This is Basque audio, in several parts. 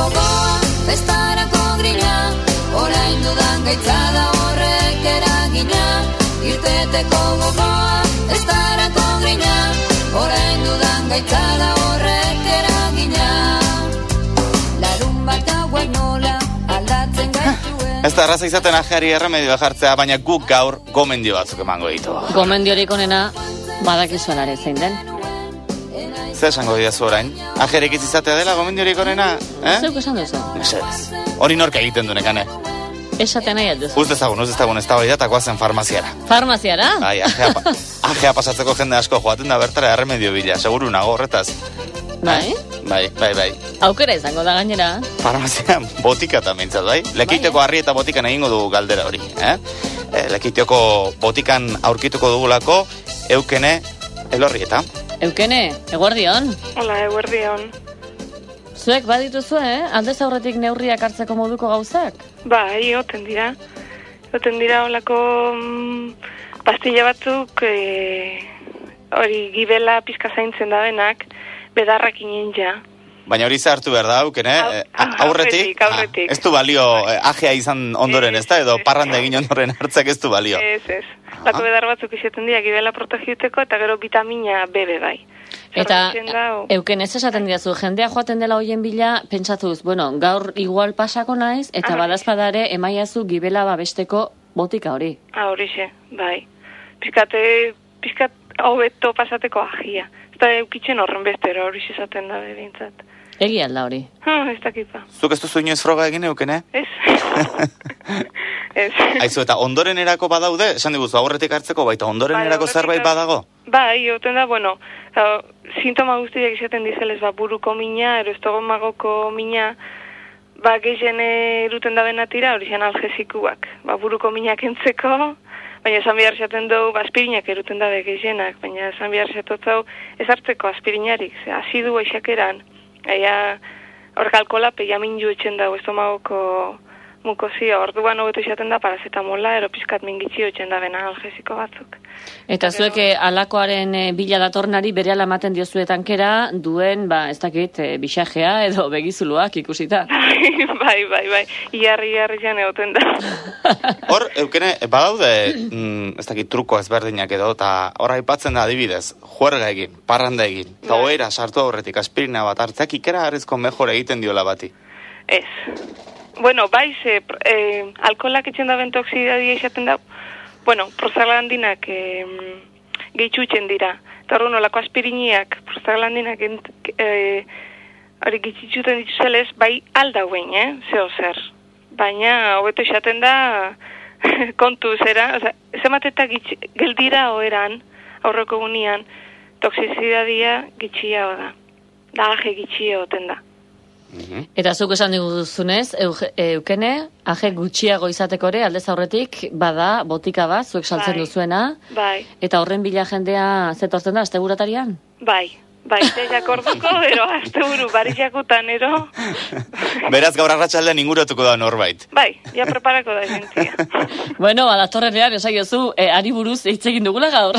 gogoa, festarako grila, orain dudan gaitzada horrek eragina, irteteko gogoa, festarako grila, orain dudan gaitzada horrek eragina. Larun bat hauek nola, aldatzen gaitu Ez da arraza izaten ajeari erremedioa jartzea, baina guk gaur gomendio batzuk emango ditu. Gomendiorik onena badakizuelare zein den. Zer esango didazu orain? Ajerik ez izatea dela gomendiorik onena? Eh? Zeuk esan duzu. Mesedez. Hori nork egiten du nekane. Esaten nahi duzu. Uz dezagun, uz dezagun ez da hori da, goazen farmaziara. Farmaziara? Bai, ajea, pa- ajea pasatzeko jende asko joaten da bertara erremedio bila, seguru nago horretaz. Bai? Bai, bai, bai. Aukera izango da gainera. Farmazian botika eta mintzat, bai? Lekiteko harri eta botikan egingo dugu galdera hori, eh? E, lekiteko botikan aurkituko dugulako, eukene elorrieta. Eukene, eguardion. Hola, eguerdion. Zuek badituzu, eh? Aldez aurretik neurriak hartzeko moduko gauzak? Bai, oten dira. Oten dira olako mm, pastilla batzuk e, hori gibela pizka zaintzen da benak, bedarrak inen ja. Baina hori zartu behar da, Au- eh, ah, aurretik, aurretik, aurretik. Ah, ez du balio eh, ajea izan ondoren, ez da, edo parranda egin ondoren hartzak ez du balio. Ez, ez. Lako bedar batzuk izaten dira gibela protegiuteko eta gero vitamina B be bai. Eta da, o- euken ez esaten diazu, jendea joaten dela hoien bila, pentsatuz, bueno, gaur igual pasako naiz, eta Ah. badazpadare emaiazu gibela babesteko botika hori. Ah, horixe, bai. Pizkate, pizkat hobeto pasateko agia. Ez da eukitzen horren bestero horixe esaten da bebintzat. Egi alda hori. Hm, ez dakipa. Zuk ez duzu inoiz froga egin eukene? Ez? ez. Aizu, eta ondoren erako badaude, esan diguzu, aurretik hartzeko baita ondoren Bai, erako aurretik zerbait badago? Bai, oten da, bueno, uh, sintoma guztiak izaten dizelez, ba, buruko mina, ero estomagoko mina, ba, gehien eruten da benatira, hori zen algezikuak. Ba, buruko minak entzeko, baina esan behar zaten dugu, ba, aspirinak eruten da gehienak, baina esan behar zatotzau, ez hartzeko aspirinarik, ze, azidu eixakeran, aia, hor kalkola, peia minju etxen dago estomagoko mukozia, orduan hobeto izaten da parazetamola, ero pizkat mingitxio etxen da bena algeziko batzuk. Eta zuek eh, alakoaren eh, bila datornari bere ematen diozuetankera duen, ba, ez dakit, eh, bisajea edo begizuluak ikusita. bai, bai, bai. Iarri, iarri jan egoten da. Hor, eukene, badaude, mm, ez dakit, truko ezberdinak edo, eta hor aipatzen da adibidez, juerga egin, parranda egin, eta Bai. oera sartu aurretik aspirina bat hartzeak ikera mejor egiten diola bati. Ez. Bueno, bai, ze, eh, alkoholak etxen da bentoksidadia izaten da, bueno, prostaglandinak eh, gehitxutzen dira. Eta hori nolako aspiriniak, prostaglandinak ent, eh, hori gehitxutzen dituzelez, bai aldauen, eh, zeo zer. Baina, hobeto izaten da, kontu zera, oza, zemateta gitx, geldira oeran, aurreko gunean, toksizidadia gitxia da. Da, gitxia oten da. Eta zuk esan diguzunez, eukene, aje gutxiago izateko ere, aldez aurretik, bada, botika bat, zuek saltzen Bai. duzuena, Bai, eta horren bila jendea zetortzen da, asteburatarian? bai, bai, zeiak orduko, ero, azte buru, barizakutan, ero, Beraz, gaur arratsaldean inguratuko da norbait. bai, ja preparako da jentzia. Bueno, badatorrenean, esaiozu, e, ari buruz hitz egin dugula gaur.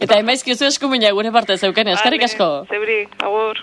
Eta emaizkizu eskumina gure parte zeukene, eskerrik Vale, asko. Zeuri, agur.